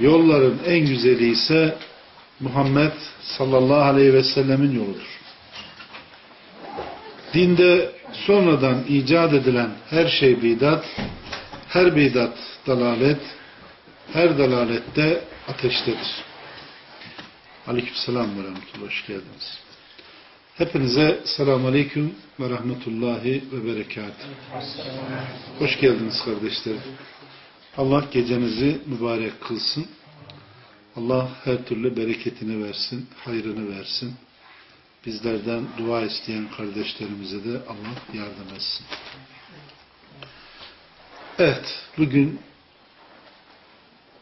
yolların en güzeli ise Muhammed sallallahu aleyhi ve sellemin yoludur. Dinde sonradan icat edilen her şey bidat, her bidat dalalet, her dalalette ateştedir. Aleykümselam ve rahmetullah. Hoş geldiniz. Hepinize selamun aleyküm ve rahmetullahi ve berekat. Hoş geldiniz kardeşlerim. Allah gecenizi mübarek kılsın. Allah her türlü bereketini versin, hayrını versin. Bizlerden dua isteyen kardeşlerimize de Allah yardım etsin. Evet, bugün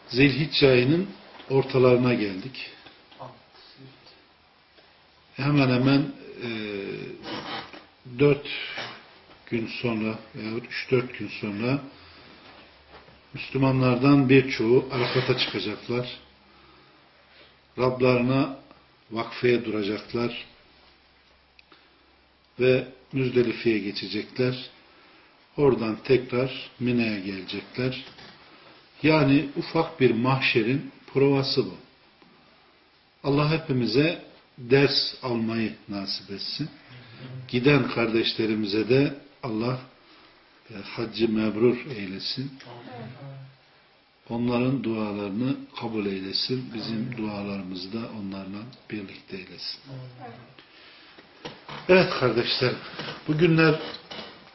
Zilhicce ayının ortalarına geldik. Hemen hemen e, 4 gün sonra veya 3-4 gün sonra Müslümanlardan birçoğu Arafat'a çıkacaklar. Rablarına vakfeye duracaklar ve Müzdelife'ye geçecekler. Oradan tekrar Mine'ye gelecekler. Yani ufak bir mahşerin provası bu. Allah hepimize ders almayı nasip etsin. Giden kardeşlerimize de Allah haccı mebrur eylesin. Onların dualarını kabul eylesin. Bizim dualarımızı da onlarla birlikte eylesin. Evet kardeşler, bu günler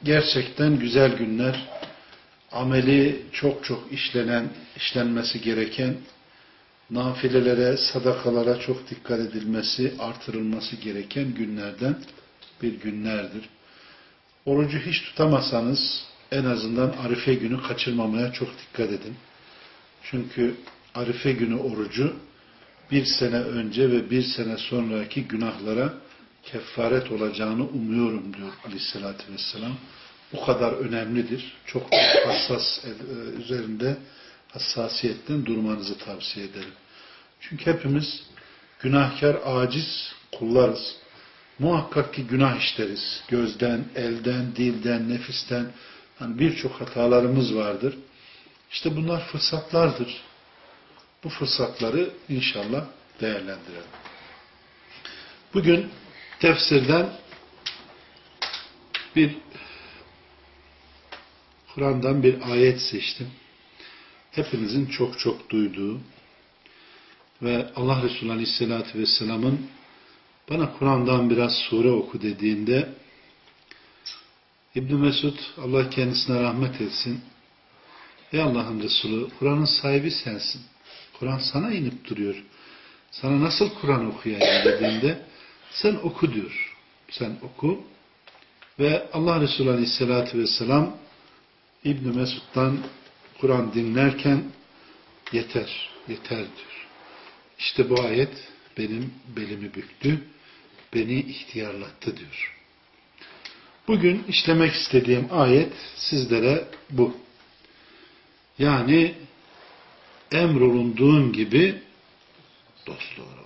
gerçekten güzel günler. Ameli çok çok işlenen, işlenmesi gereken nafilelere, sadakalara çok dikkat edilmesi, artırılması gereken günlerden bir günlerdir. Orucu hiç tutamasanız en azından Arife günü kaçırmamaya çok dikkat edin. Çünkü Arife günü orucu bir sene önce ve bir sene sonraki günahlara kefaret olacağını umuyorum diyor aleyhissalatü vesselam. Bu kadar önemlidir. Çok hassas e, üzerinde hassasiyetten durmanızı tavsiye ederim. Çünkü hepimiz günahkar, aciz kullarız. Muhakkak ki günah işleriz. Gözden, elden, dilden, nefisten hani birçok hatalarımız vardır. İşte bunlar fırsatlardır. Bu fırsatları inşallah değerlendirelim. Bugün tefsirden bir Kur'an'dan bir ayet seçtim. Hepinizin çok çok duyduğu ve Allah Resulü Aleyhisselatü Vesselam'ın bana Kur'an'dan biraz sure oku dediğinde İbn Mesud Allah kendisine rahmet etsin. Ey Allah'ın Resulü Kur'an'ın sahibi sensin. Kur'an sana inip duruyor. Sana nasıl Kur'an okuyayım dediğinde sen oku diyor. Sen oku. Ve Allah Resulü Aleyhisselatü Vesselam İbn Mesud'dan Kur'an dinlerken yeter, yeter diyor. İşte bu ayet benim belimi büktü, beni ihtiyarlattı diyor. Bugün işlemek istediğim ayet sizlere bu. Yani emrolunduğun gibi dost doğru.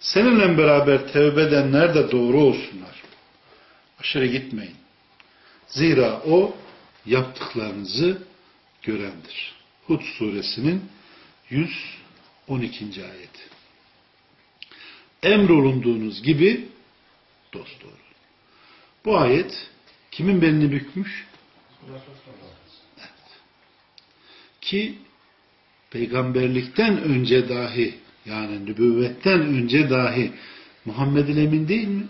Seninle beraber tevbe edenler de doğru olsunlar. Aşırı gitmeyin. Zira o yaptıklarınızı görendir. Hud suresinin 112. ayeti. Emrolunduğunuz gibi dost doğru. Bu ayet kimin belini bükmüş? Evet. Ki peygamberlikten önce dahi yani nübüvvetten önce dahi Muhammed Emin değil mi?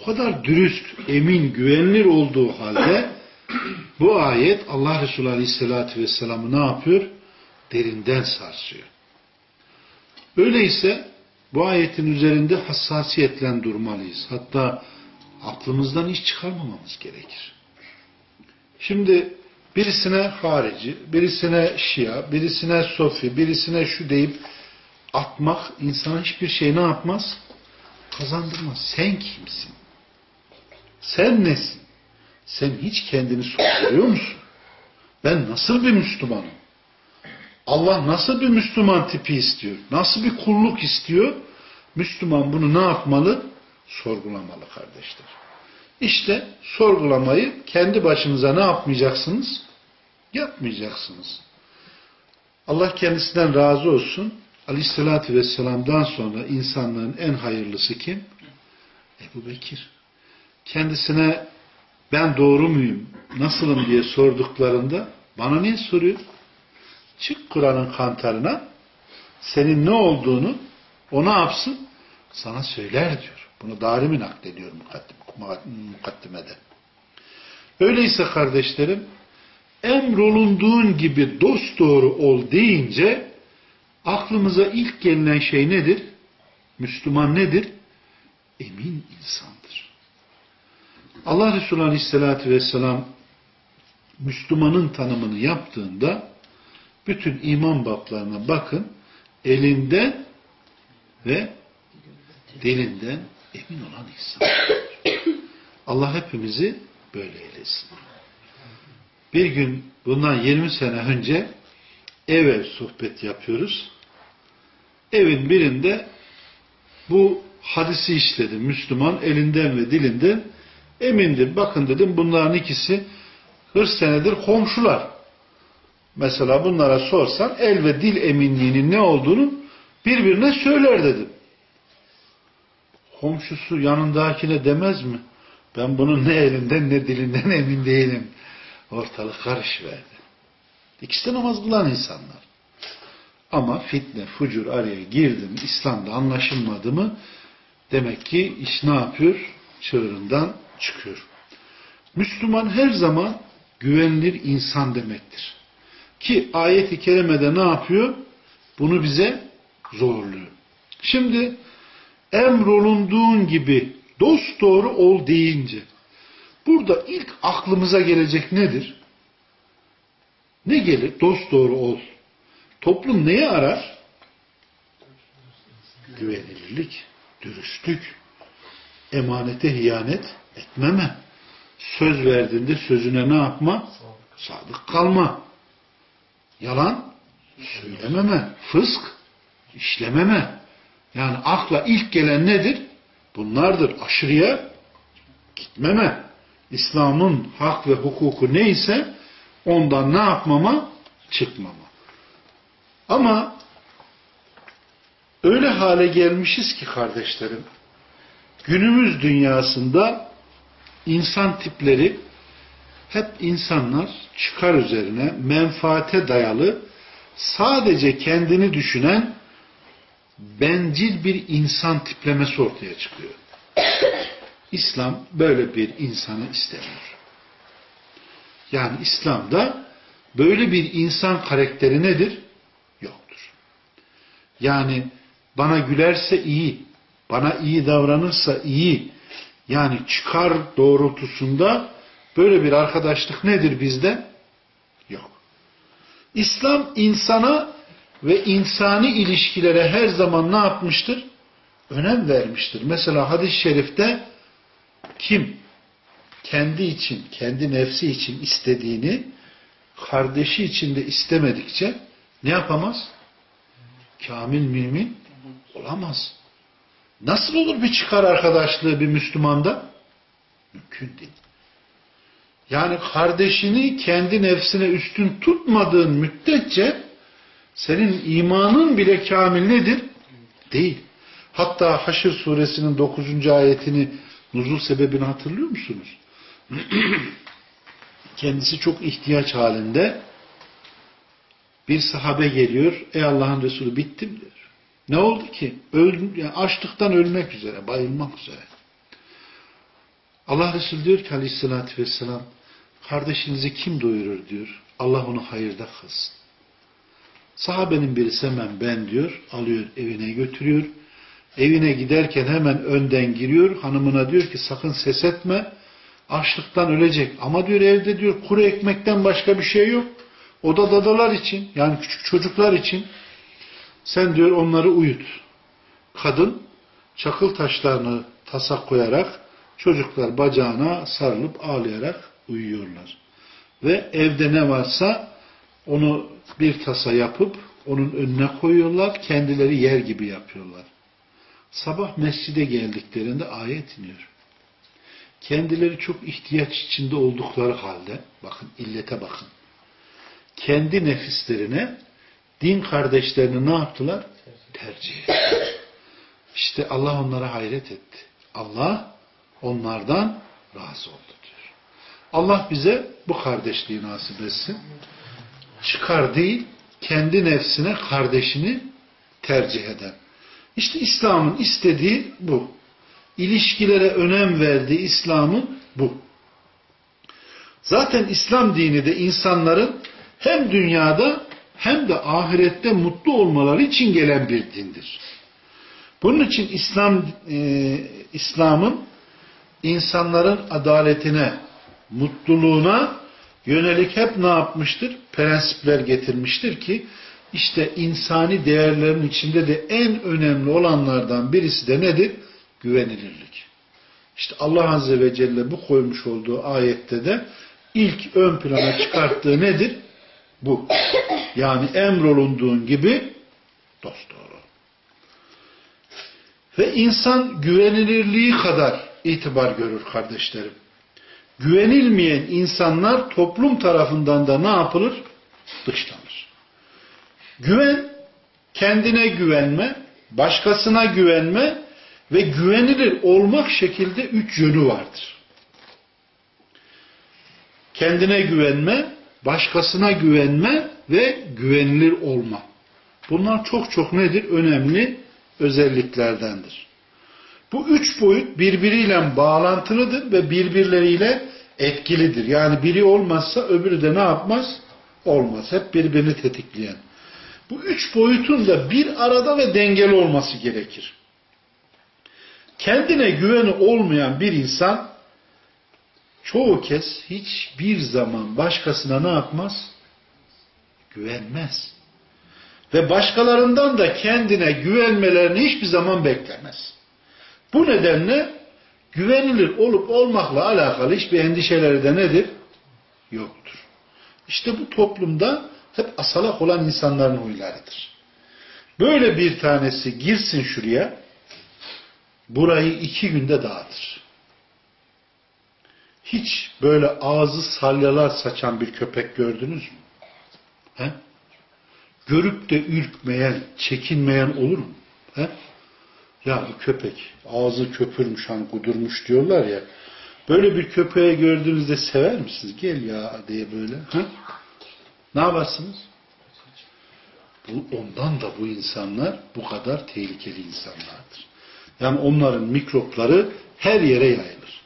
O kadar dürüst, emin, güvenilir olduğu halde bu ayet Allah Resulü Aleyhisselatü Vesselam'ı ne yapıyor? Derinden sarsıyor. Öyleyse bu ayetin üzerinde hassasiyetle durmalıyız. Hatta aklımızdan hiç çıkarmamamız gerekir. Şimdi birisine harici, birisine şia, birisine sofi, birisine şu deyip atmak insana hiçbir şey ne yapmaz? Kazandırmaz. Sen kimsin? Sen nesin? Sen hiç kendini sorguluyor musun? Ben nasıl bir Müslümanım? Allah nasıl bir Müslüman tipi istiyor? Nasıl bir kulluk istiyor? Müslüman bunu ne yapmalı? Sorgulamalı kardeşler. İşte sorgulamayı kendi başınıza ne yapmayacaksınız? Yapmayacaksınız. Allah kendisinden razı olsun. Aleyhissalatü Vesselam'dan sonra insanların en hayırlısı kim? Ebu Bekir. Kendisine ben doğru muyum, nasılım diye sorduklarında bana niye soruyor? Çık Kur'an'ın kantarına senin ne olduğunu o ne yapsın? Sana söyler diyor. Bunu darimi naklediyor mukaddimede. Öyleyse kardeşlerim emrolunduğun gibi dost doğru ol deyince aklımıza ilk gelen şey nedir? Müslüman nedir? Emin insandır. Allah Resulü Aleyhisselatü Vesselam Müslümanın tanımını yaptığında bütün iman bablarına bakın elinden ve dilinden emin olan insan. Allah hepimizi böyle eylesin. Bir gün bundan 20 sene önce ev sohbet yapıyoruz. Evin birinde bu hadisi işledim. Müslüman elinden ve dilinden emindir. Bakın dedim bunların ikisi 40 senedir komşular. Mesela bunlara sorsan el ve dil eminliğinin ne olduğunu birbirine söyler dedim. Komşusu yanındakine demez mi? Ben bunun ne elinden ne dilinden emin değilim. Ortalık karışıverdi. İkisi de namaz kılan insanlar. Ama fitne, fucur araya girdi mi, İslam'da anlaşılmadı mı demek ki iş ne yapıyor? Çığırından çıkıyor. Müslüman her zaman güvenilir insan demektir. Ki ayet-i kerimede ne yapıyor? Bunu bize zorluyor. Şimdi emrolunduğun gibi dost doğru ol deyince burada ilk aklımıza gelecek nedir? Ne gelir? Dost doğru ol. Toplum neyi arar? Güvenilirlik, dürüstlük, emanete hiyanet etmeme, söz verdiğinde sözüne ne yapma? Sadık kalma. Yalan söylememe, fısk işlememe. Yani akla ilk gelen nedir? Bunlardır. Aşırıya gitmeme. İslam'ın hak ve hukuku neyse ondan ne yapmama? Çıkmama. Ama öyle hale gelmişiz ki kardeşlerim, günümüz dünyasında insan tipleri hep insanlar çıkar üzerine menfaate dayalı sadece kendini düşünen bencil bir insan tiplemesi ortaya çıkıyor. İslam böyle bir insanı istemiyor. Yani İslam'da böyle bir insan karakteri nedir? Yoktur. Yani bana gülerse iyi, bana iyi davranırsa iyi, yani çıkar doğrultusunda böyle bir arkadaşlık nedir bizde? Yok. İslam insana ve insani ilişkilere her zaman ne yapmıştır? Önem vermiştir. Mesela hadis-i şerifte kim kendi için, kendi nefsi için istediğini kardeşi için de istemedikçe ne yapamaz? Kamil mümin olamaz. Nasıl olur bir çıkar arkadaşlığı bir Müslümanda? Mümkün değil. Yani kardeşini kendi nefsine üstün tutmadığın müddetçe senin imanın bile kamil nedir? Değil. Hatta Haşr suresinin 9. ayetini nuzul sebebini hatırlıyor musunuz? Kendisi çok ihtiyaç halinde bir sahabe geliyor. Ey Allah'ın Resulü bittim diyor. Ne oldu ki? Öldüm, yani açlıktan ölmek üzere, bayılmak üzere. Allah Resulü diyor ki aleyhissalatü vesselam kardeşinizi kim doyurur diyor. Allah onu hayırda kılsın. Sahabenin birisi hemen ben diyor, alıyor evine götürüyor. Evine giderken hemen önden giriyor. Hanımına diyor ki sakın ses etme. Açlıktan ölecek. Ama diyor evde diyor kuru ekmekten başka bir şey yok. O da dadalar için yani küçük çocuklar için. Sen diyor onları uyut. Kadın çakıl taşlarını tasa koyarak çocuklar bacağına sarılıp ağlayarak uyuyorlar. Ve evde ne varsa onu bir tasa yapıp onun önüne koyuyorlar. Kendileri yer gibi yapıyorlar. Sabah mescide geldiklerinde ayet iniyor. Kendileri çok ihtiyaç içinde oldukları halde, bakın illete bakın. Kendi nefislerine din kardeşlerini ne yaptılar? Tercih. İşte Allah onlara hayret etti. Allah onlardan razı oldu diyor. Allah bize bu kardeşliği nasip etsin. Çıkar değil, kendi nefsine kardeşini tercih eden. İşte İslam'ın istediği bu. İlişkilere önem verdiği İslam'ın bu. Zaten İslam dini de insanların hem dünyada hem de ahirette mutlu olmaları için gelen bir dindir. Bunun için İslam e, İslam'ın insanların adaletine, mutluluğuna yönelik hep ne yapmıştır? Prensipler getirmiştir ki işte insani değerlerin içinde de en önemli olanlardan birisi de nedir? Güvenilirlik. İşte Allah Azze ve Celle bu koymuş olduğu ayette de ilk ön plana çıkarttığı nedir? Bu. Yani emrolunduğun gibi dost doğru. Ve insan güvenilirliği kadar itibar görür kardeşlerim. Güvenilmeyen insanlar toplum tarafından da ne yapılır? Dışlanır. Güven, kendine güvenme, başkasına güvenme ve güvenilir olmak şekilde üç yönü vardır. Kendine güvenme, başkasına güvenme ve güvenilir olma. Bunlar çok çok nedir? Önemli özelliklerdendir. Bu üç boyut birbiriyle bağlantılıdır ve birbirleriyle etkilidir. Yani biri olmazsa öbürü de ne yapmaz? Olmaz. Hep birbirini tetikleyen. Bu üç boyutun da bir arada ve dengeli olması gerekir. Kendine güveni olmayan bir insan çoğu kez hiçbir zaman başkasına ne yapmaz? Güvenmez. Ve başkalarından da kendine güvenmelerini hiçbir zaman beklemez. Bu nedenle güvenilir olup olmakla alakalı hiçbir endişeleri de nedir? Yoktur. İşte bu toplumda hep asalak olan insanların huylarıdır. Böyle bir tanesi girsin şuraya, burayı iki günde dağıtır. Hiç böyle ağzı salyalar saçan bir köpek gördünüz mü? He? Görüp de ürkmeyen, çekinmeyen olur mu? He? Ya köpek ağzı köpürmüş, hani kudurmuş diyorlar ya. Böyle bir köpeği gördüğünüzde sever misiniz? Gel ya diye böyle. Ha? Ne yaparsınız? Bu, ondan da bu insanlar bu kadar tehlikeli insanlardır. Yani onların mikropları her yere yayılır.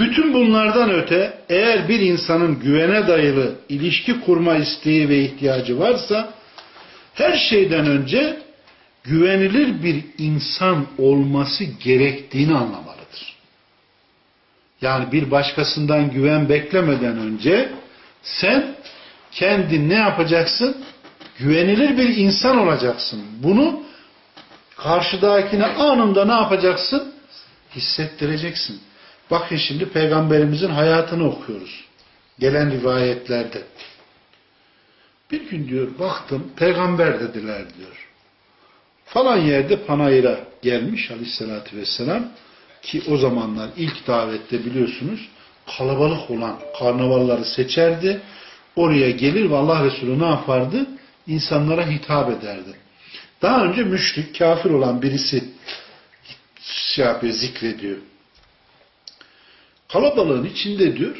Bütün bunlardan öte eğer bir insanın güvene dayalı ilişki kurma isteği ve ihtiyacı varsa her şeyden önce güvenilir bir insan olması gerektiğini anlamalıdır. Yani bir başkasından güven beklemeden önce sen kendin ne yapacaksın? Güvenilir bir insan olacaksın. Bunu karşıdakine anında ne yapacaksın? Hissettireceksin. Bakın şimdi peygamberimizin hayatını okuyoruz. Gelen rivayetlerde. Bir gün diyor baktım peygamber dediler diyor. Falan yerde panayıra gelmiş aleyhissalatü vesselam ki o zamanlar ilk davette biliyorsunuz kalabalık olan karnavalları seçerdi. Oraya gelir ve Allah Resulü ne yapardı? İnsanlara hitap ederdi. Daha önce müşrik, kafir olan birisi şey yapıyor, zikrediyor. Kalabalığın içinde diyor,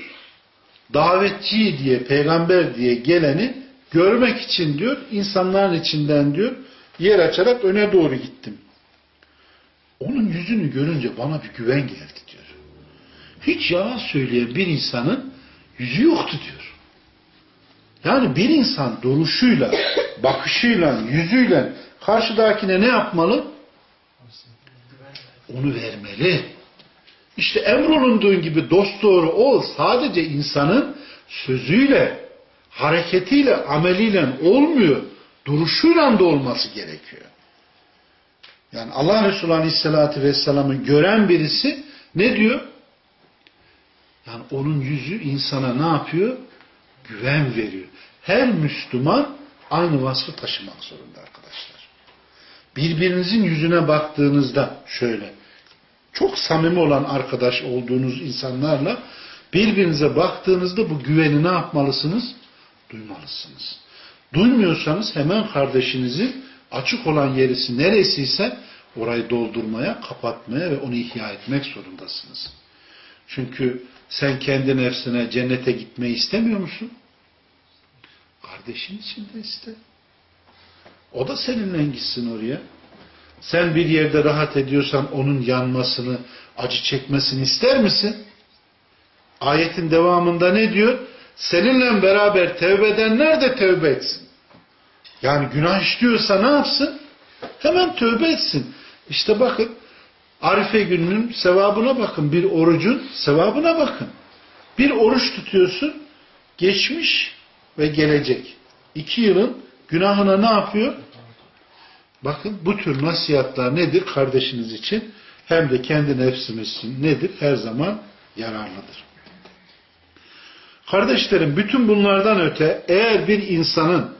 davetçi diye, peygamber diye geleni görmek için diyor, insanların içinden diyor, yer açarak öne doğru gittim. Onun yüzünü görünce bana bir güven geldi diyor. Hiç yalan söyleyen bir insanın yüzü yoktu diyor. Yani bir insan duruşuyla, bakışıyla, yüzüyle karşıdakine ne yapmalı? Onu vermeli. İşte emrolunduğun gibi dost doğru ol. Sadece insanın sözüyle, hareketiyle, ameliyle olmuyor. Duruşuyla da olması gerekiyor. Yani Allah Resulü Aleyhisselatü Vesselam'ı gören birisi ne diyor? Yani onun yüzü insana ne yapıyor? Güven veriyor. Her Müslüman aynı vasfı taşımak zorunda arkadaşlar. Birbirinizin yüzüne baktığınızda şöyle, çok samimi olan arkadaş olduğunuz insanlarla birbirinize baktığınızda bu güveni ne yapmalısınız? Duymalısınız. Duymuyorsanız hemen kardeşinizin açık olan yerisi neresiyse orayı doldurmaya, kapatmaya ve onu ihya etmek zorundasınız. Çünkü sen kendi nefsine cennete gitmeyi istemiyor musun? Kardeşin için de iste. O da seninle gitsin oraya. Sen bir yerde rahat ediyorsan onun yanmasını, acı çekmesini ister misin? Ayetin devamında ne diyor? Seninle beraber tevbe edenler de tevbe etsin. Yani günah işliyorsa ne yapsın? Hemen tövbe etsin. İşte bakın Arife gününün sevabına bakın. Bir orucun sevabına bakın. Bir oruç tutuyorsun. Geçmiş ve gelecek. İki yılın günahına ne yapıyor? Bakın bu tür nasihatler nedir kardeşiniz için? Hem de kendi nefsimiz için nedir? Her zaman yararlıdır. Kardeşlerim bütün bunlardan öte eğer bir insanın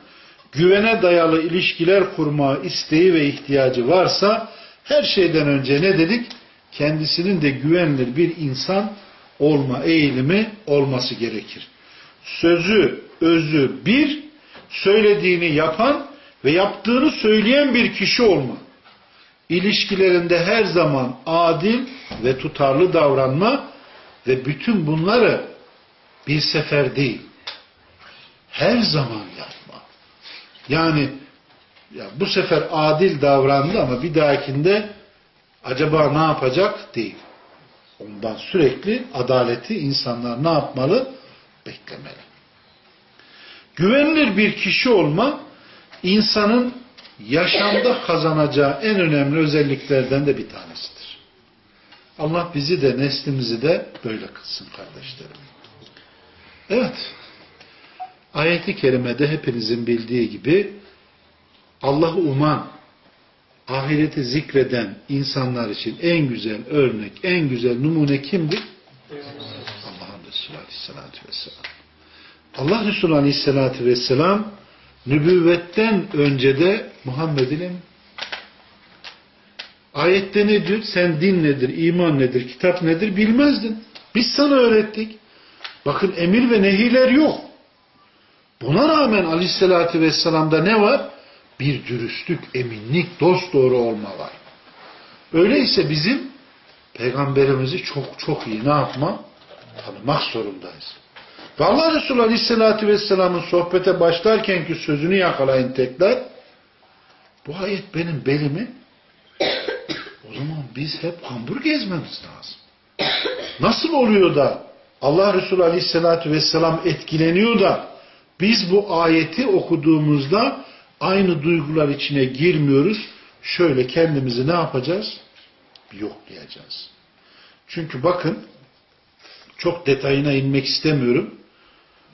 güvene dayalı ilişkiler kurma isteği ve ihtiyacı varsa her şeyden önce ne dedik? Kendisinin de güvenilir bir insan olma eğilimi olması gerekir. Sözü, özü bir, söylediğini yapan ve yaptığını söyleyen bir kişi olma. İlişkilerinde her zaman adil ve tutarlı davranma ve bütün bunları bir sefer değil, her zaman yapma. Yani ya bu sefer adil davrandı ama bir dahakinde acaba ne yapacak? Değil. Ondan sürekli adaleti insanlar ne yapmalı? Beklemeli. Güvenilir bir kişi olma insanın yaşamda kazanacağı en önemli özelliklerden de bir tanesidir. Allah bizi de neslimizi de böyle kılsın kardeşlerim. Evet. Ayeti kerimede hepinizin bildiği gibi Allah'ı uman, ahireti zikreden insanlar için en güzel örnek, en güzel numune kimdir? Allah'ın Resulü Aleyhisselatü Vesselam. Allah Resulü Aleyhisselatü Vesselam nübüvvetten önce de Muhammed'in Ayette ne diyor? Sen din nedir, iman nedir, kitap nedir bilmezdin. Biz sana öğrettik. Bakın emir ve nehiler yok. Buna rağmen aleyhissalatü vesselam'da ne var? Bir dürüstlük, eminlik, dost doğru olma var. Öyleyse bizim peygamberimizi çok çok iyi ne yapma? Tanımak zorundayız. Ve Allah Resulü Aleyhisselatü Vesselam'ın sohbete başlarkenki sözünü yakalayın tekrar. Bu ayet benim belimi. O zaman biz hep kambur gezmemiz lazım. Nasıl oluyor da Allah Resulü Aleyhisselatü Vesselam etkileniyor da biz bu ayeti okuduğumuzda aynı duygular içine girmiyoruz. Şöyle kendimizi ne yapacağız? Yoklayacağız. Çünkü bakın çok detayına inmek istemiyorum.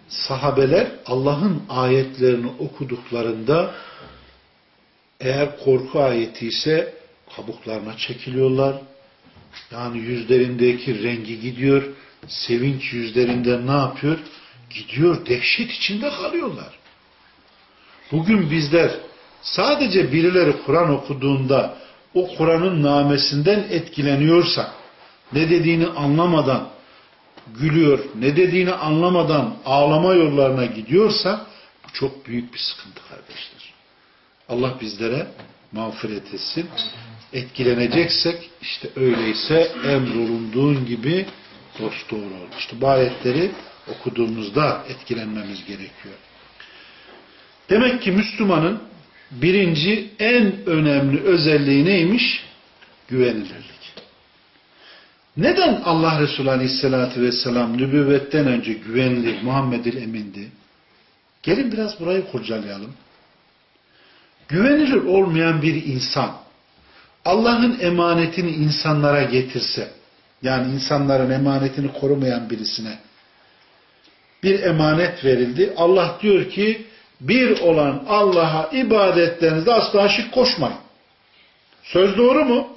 Sahabeler Allah'ın ayetlerini okuduklarında eğer korku ayeti ise kabuklarına çekiliyorlar. Yani yüzlerindeki rengi gidiyor. Sevinç yüzlerinden ne yapıyor? Gidiyor. Dehşet içinde kalıyorlar. Bugün bizler sadece birileri Kur'an okuduğunda o Kur'an'ın namesinden etkileniyorsa ne dediğini anlamadan gülüyor, ne dediğini anlamadan ağlama yollarına gidiyorsa bu çok büyük bir sıkıntı kardeşler. Allah bizlere mağfiret etsin. Etkileneceksek işte öyleyse emrolunduğun gibi dost doğru ol. İşte bu ayetleri okuduğumuzda etkilenmemiz gerekiyor. Demek ki Müslümanın birinci en önemli özelliği neymiş? Güvenilirlik. Neden Allah Resulü Aleyhisselatü Vesselam nübüvvetten önce güvenilir Muhammed'il emindi? Gelin biraz burayı kurcalayalım. Güvenilir olmayan bir insan Allah'ın emanetini insanlara getirse Yani insanların emanetini korumayan birisine bir emanet verildi. Allah diyor ki bir olan Allah'a ibadetlerinizde asla şirk koşmayın. Söz doğru mu?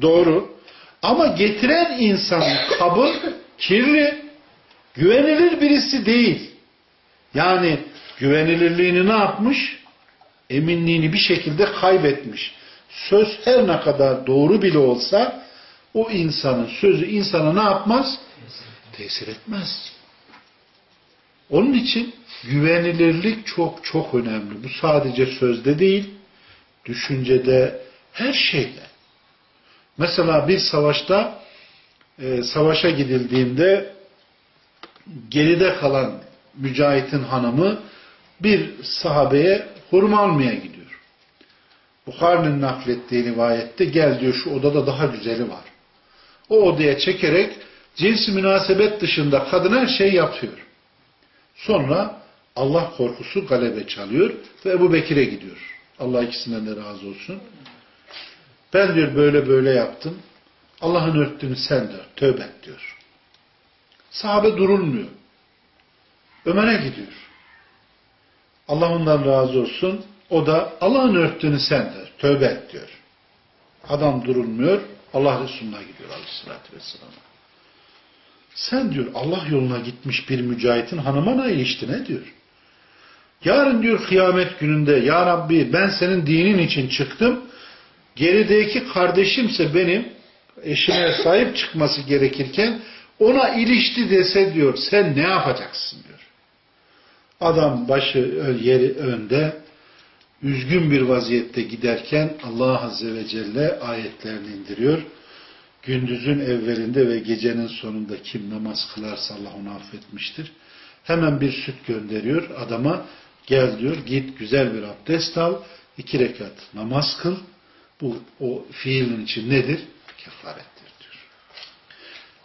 Doğru. Ama getiren insanın kabı kirli, güvenilir birisi değil. Yani güvenilirliğini ne yapmış? Eminliğini bir şekilde kaybetmiş. Söz her ne kadar doğru bile olsa o insanın sözü insana ne yapmaz? Tesir etmez. Onun için güvenilirlik çok çok önemli. Bu sadece sözde değil, düşüncede, her şeyde. Mesela bir savaşta e, savaşa gidildiğinde geride kalan mücahitin hanımı bir sahabeye hurma almaya gidiyor. Bukhari'nin naklettiği rivayette gel diyor şu odada daha güzeli var. O odaya çekerek cinsi münasebet dışında kadın her şey yapıyor. Sonra Allah korkusu galebe çalıyor ve Ebu Bekir'e gidiyor. Allah ikisinden de razı olsun. Ben diyor böyle böyle yaptım. Allah'ın örttüğünü sen de tövbe et diyor. Sahabe durulmuyor. Ömer'e gidiyor. Allah ondan razı olsun. O da Allah'ın örttüğünü sen de tövbe et diyor. Adam durulmuyor. Allah Resulü'ne gidiyor aleyhissalatü vesselam. Sen diyor Allah yoluna gitmiş bir mücahitin hanıma ne ilişti ne diyor. Yarın diyor kıyamet gününde Ya Rabbi ben senin dinin için çıktım. Gerideki kardeşimse benim eşime sahip çıkması gerekirken ona ilişti dese diyor sen ne yapacaksın diyor. Adam başı yeri önde üzgün bir vaziyette giderken Allah Azze ve Celle ayetlerini indiriyor. Gündüzün evvelinde ve gecenin sonunda kim namaz kılarsa Allah onu affetmiştir. Hemen bir süt gönderiyor adama gel diyor git güzel bir abdest al iki rekat namaz kıl. Bu o fiilin için nedir? Kefarettir diyor.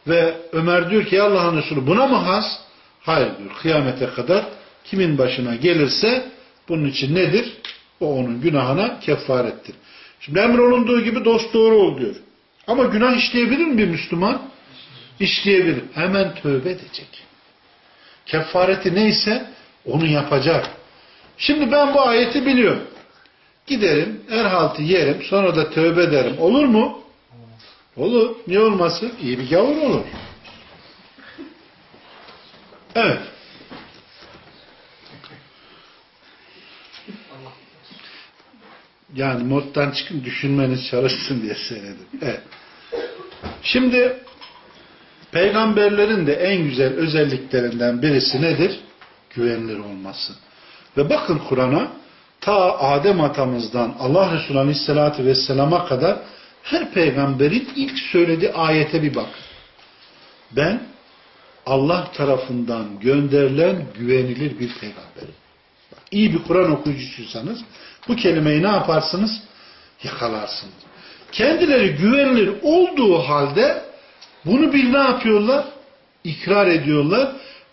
Ve Ömer diyor ki Allah'ın Resulü buna mı has? Hayır diyor. Kıyamete kadar kimin başına gelirse bunun için nedir? O onun günahına kefarettir. Şimdi emrolunduğu gibi dost doğru ol diyor. Ama günah işleyebilir mi bir Müslüman? İşleyebilir. Hemen tövbe edecek. Kefareti neyse onu yapacak. Şimdi ben bu ayeti biliyorum. Giderim, erhaltı yerim, sonra da tövbe ederim. Olur mu? Olur. Niye olmasın? İyi bir gavur olur. Evet. Yani moddan çıkın düşünmeniz çalışsın diye söyledim. Evet. Şimdi peygamberlerin de en güzel özelliklerinden birisi nedir? Güvenilir olması. Ve bakın Kur'an'a ta Adem atamızdan Allah Resulü Aleyhisselatü Vesselam'a kadar her peygamberin ilk söylediği ayete bir bakın. Ben Allah tarafından gönderilen güvenilir bir peygamberim. İyi bir Kur'an okuyucuysanız bu kelimeyi ne yaparsınız? Yakalarsınız. Kendileri güvenilir olduğu halde bunu bir ne yapıyorlar? İkrar ediyorlar.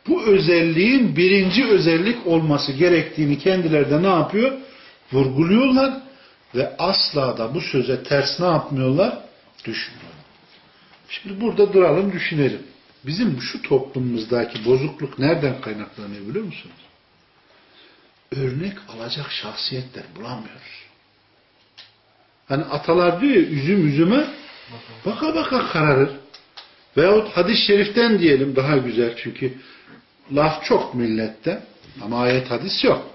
Bu özelliğin birinci özellik olması gerektiğini kendileri de ne yapıyor? Vurguluyorlar ve asla da bu söze ters ne yapmıyorlar? Düşmüyorlar. Şimdi burada duralım düşünelim. Bizim şu toplumumuzdaki bozukluk nereden kaynaklanıyor biliyor musunuz? Örnek alacak şahsiyetler bulamıyoruz. Hani atalar diyor ya üzüm üzüme baka baka kararır. Veyahut hadis-i şeriften diyelim daha güzel çünkü laf çok millette ama ayet hadis yok.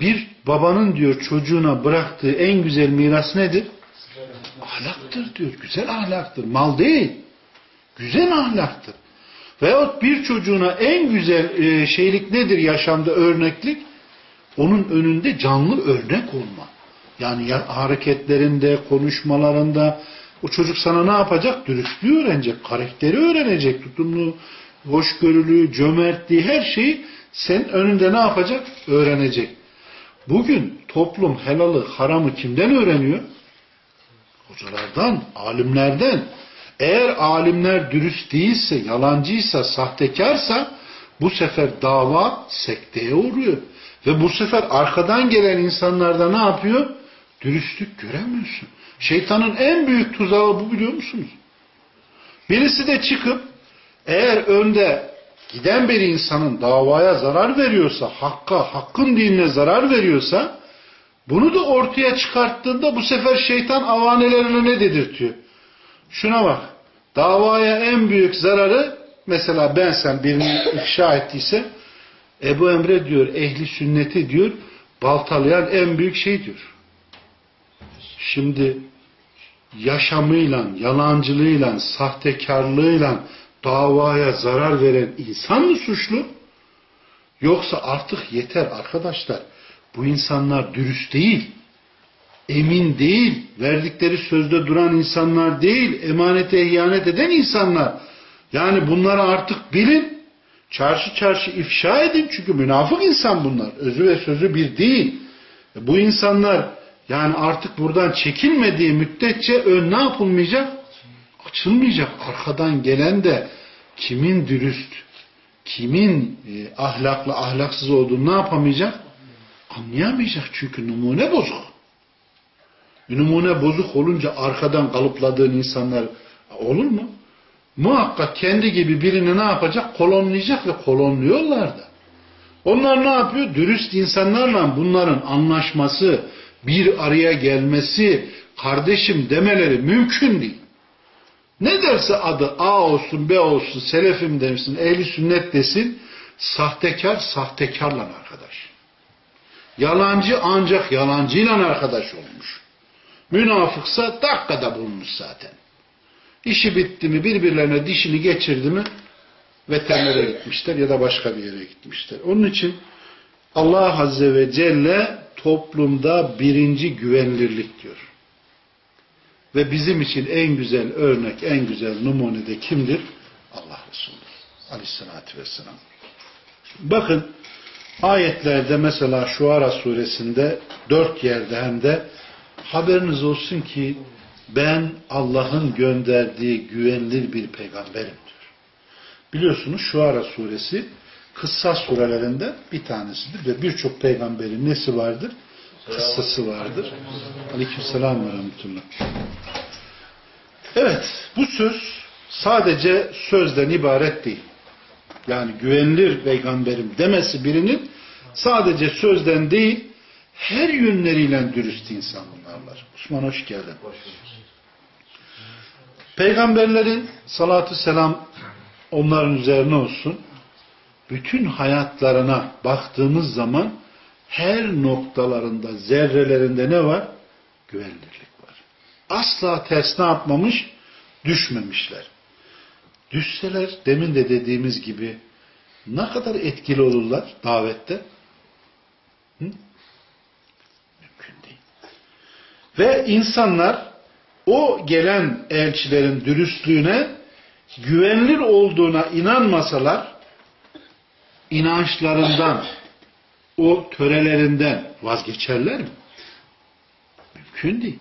Bir babanın diyor çocuğuna bıraktığı en güzel miras nedir? Ahlaktır diyor. Güzel ahlaktır. Mal değil. Güzel ahlaktır. Veyahut bir çocuğuna en güzel e, şeylik nedir yaşamda örneklik? Onun önünde canlı örnek olma. Yani hareketlerinde, konuşmalarında o çocuk sana ne yapacak? Dürüstlüğü öğrenecek, karakteri öğrenecek, tutumlu, hoşgörülü, cömertliği her şeyi sen önünde ne yapacak? Öğrenecek. Bugün toplum helalı, haramı kimden öğreniyor? Hocalardan, alimlerden. Eğer alimler dürüst değilse, yalancıysa, sahtekarsa bu sefer dava sekteye uğruyor. Ve bu sefer arkadan gelen insanlarda ne yapıyor? Dürüstlük göremiyorsun. Şeytanın en büyük tuzağı bu biliyor musunuz? Birisi de çıkıp eğer önde giden bir insanın davaya zarar veriyorsa, hakka, hakkın dinine zarar veriyorsa bunu da ortaya çıkarttığında bu sefer şeytan avanelerine ne dedirtiyor? Şuna bak. Davaya en büyük zararı mesela ben sen birini ifşa ettiyse Ebu Emre diyor ehli sünneti diyor baltalayan en büyük şey diyor. Şimdi yaşamıyla, yalancılığıyla, sahtekarlığıyla davaya zarar veren insan mı suçlu? Yoksa artık yeter arkadaşlar. Bu insanlar dürüst değil, emin değil, verdikleri sözde duran insanlar değil, emanete ihanet eden insanlar. Yani bunları artık bilin, çarşı çarşı ifşa edin çünkü münafık insan bunlar. Özü ve sözü bir değil. E bu insanlar yani artık buradan çekilmediği müddetçe ön ne yapılmayacak? Açılmayacak. Arkadan gelen de kimin dürüst, kimin e, ahlaklı, ahlaksız olduğunu ne yapamayacak? Anlayamayacak çünkü numune bozuk. Numune bozuk olunca arkadan kalıpladığın insanlar olur mu? Muhakkak kendi gibi birini ne yapacak? Kolonlayacak ve kolonluyorlar da. Onlar ne yapıyor? Dürüst insanlarla bunların anlaşması, bir araya gelmesi, kardeşim demeleri mümkün değil. Ne derse adı A olsun, B olsun, selefim demişsin, ehli sünnet desin, sahtekar sahtekarla arkadaş. Yalancı ancak yalancıyla arkadaş olmuş. Münafıksa dakikada bulmuş zaten. İşi bitti mi birbirlerine dişini geçirdi mi veterinere gitmişler ya da başka bir yere gitmişler. Onun için Allah Azze ve Celle toplumda birinci güvenilirlik diyor. Ve bizim için en güzel örnek, en güzel numune de kimdir? Allah Resulü. Aleyhissalatü vesselam. Bakın ayetlerde mesela Şuara suresinde dört yerde hem de haberiniz olsun ki ben Allah'ın gönderdiği güvenilir bir peygamberim diyor. Biliyorsunuz Şuara suresi kıssa surelerinden bir tanesidir ve birçok peygamberin nesi vardır? Kıssası vardır. Aleykümselam ve rahmetullah. Evet, bu söz sadece sözden ibaret değil. Yani güvenilir peygamberim demesi birinin sadece sözden değil, her yönleriyle dürüst insan bunlarlar. Osman hoş geldin. Peygamberlerin salatü selam onların üzerine olsun. Bütün hayatlarına baktığımız zaman her noktalarında, zerrelerinde ne var? Güvenilirlik var. Asla ters ne yapmamış? Düşmemişler. Düşseler, demin de dediğimiz gibi ne kadar etkili olurlar davette? Hı? Mümkün değil. Ve insanlar o gelen elçilerin dürüstlüğüne güvenilir olduğuna inanmasalar inançlarından o törelerinden vazgeçerler mi? Mümkün değil.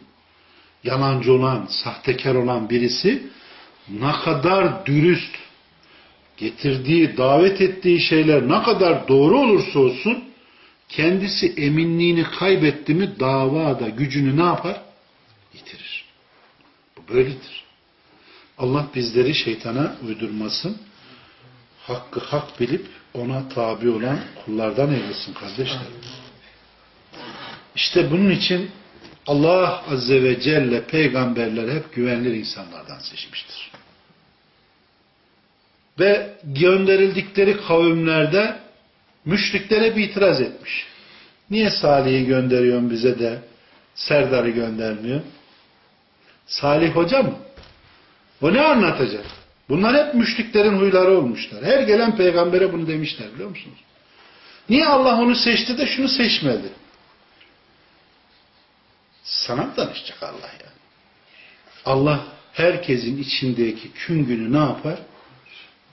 Yalancı olan, sahtekar olan birisi ne kadar dürüst getirdiği, davet ettiği şeyler ne kadar doğru olursa olsun kendisi eminliğini kaybetti mi davada gücünü ne yapar? Yitirir. Bu böyledir. Allah bizleri şeytana uydurmasın. Hakkı hak bilip ona tabi olan kullardan eylesin kardeşler. İşte bunun için Allah Azze ve Celle peygamberler hep güvenilir insanlardan seçmiştir. Ve gönderildikleri kavimlerde müşriklere bir itiraz etmiş. Niye Salih'i gönderiyorsun bize de Serdar'ı göndermiyor? Salih hoca mı? O ne anlatacak? Bunlar hep müşriklerin huyları olmuşlar. Her gelen peygambere bunu demişler biliyor musunuz? Niye Allah onu seçti de şunu seçmedi? Sana mı danışacak Allah yani? Allah herkesin içindeki küngünü ne yapar?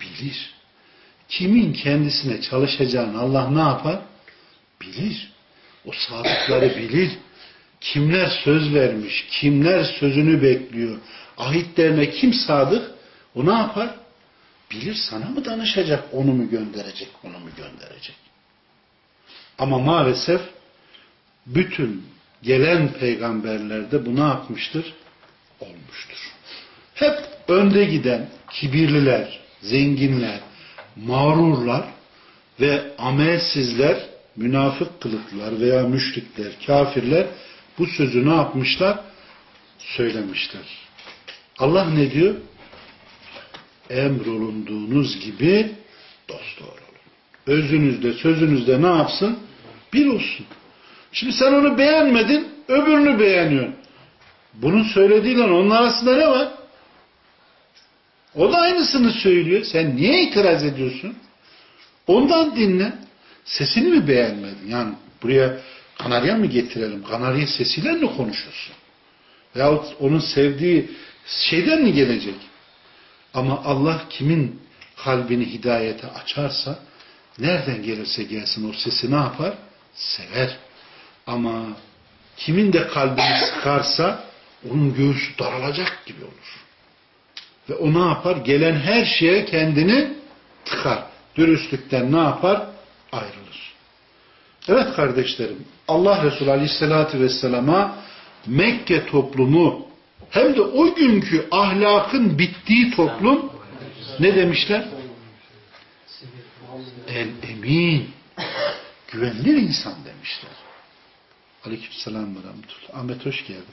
Bilir. Kimin kendisine çalışacağını Allah ne yapar? Bilir. O sadıkları bilir. Kimler söz vermiş, kimler sözünü bekliyor, ahitlerine kim sadık, o ne yapar? Bilir sana mı danışacak, onu mu gönderecek, onu mu gönderecek. Ama maalesef bütün gelen peygamberlerde bu ne yapmıştır? Olmuştur. Hep önde giden, kibirliler, zenginler, mağrurlar ve amelsizler, münafık kılıklar veya müşrikler, kafirler bu sözü ne yapmışlar? Söylemişler. Allah ne diyor? Emrolunduğunuz gibi dost olun. Özünüzde, sözünüzde ne yapsın? Bir olsun. Şimdi sen onu beğenmedin, öbürünü beğeniyorsun. Bunun söylediğiyle onun arasında ne var? O da aynısını söylüyor. Sen niye itiraz ediyorsun? Ondan dinle. Sesini mi beğenmedin? Yani buraya kanarya mı getirelim? Kanarya sesiyle mi konuşuyorsun? Veyahut onun sevdiği şeyden mi gelecek? Ama Allah kimin kalbini hidayete açarsa nereden gelirse gelsin o sesi ne yapar? Sever. Ama kimin de kalbini sıkarsa onun göğsü daralacak gibi olur. Ve o ne yapar? Gelen her şeye kendini tıkar. Dürüstlükten ne yapar? Ayrılır. Evet kardeşlerim, Allah Resulü Aleyhisselatü Vesselam'a Mekke toplumu hem de o günkü ahlakın bittiği toplum ne demişler? El emin, güvenilir insan demişler. Aleykümselam ve rahmetullah. Ahmet hoş geldin.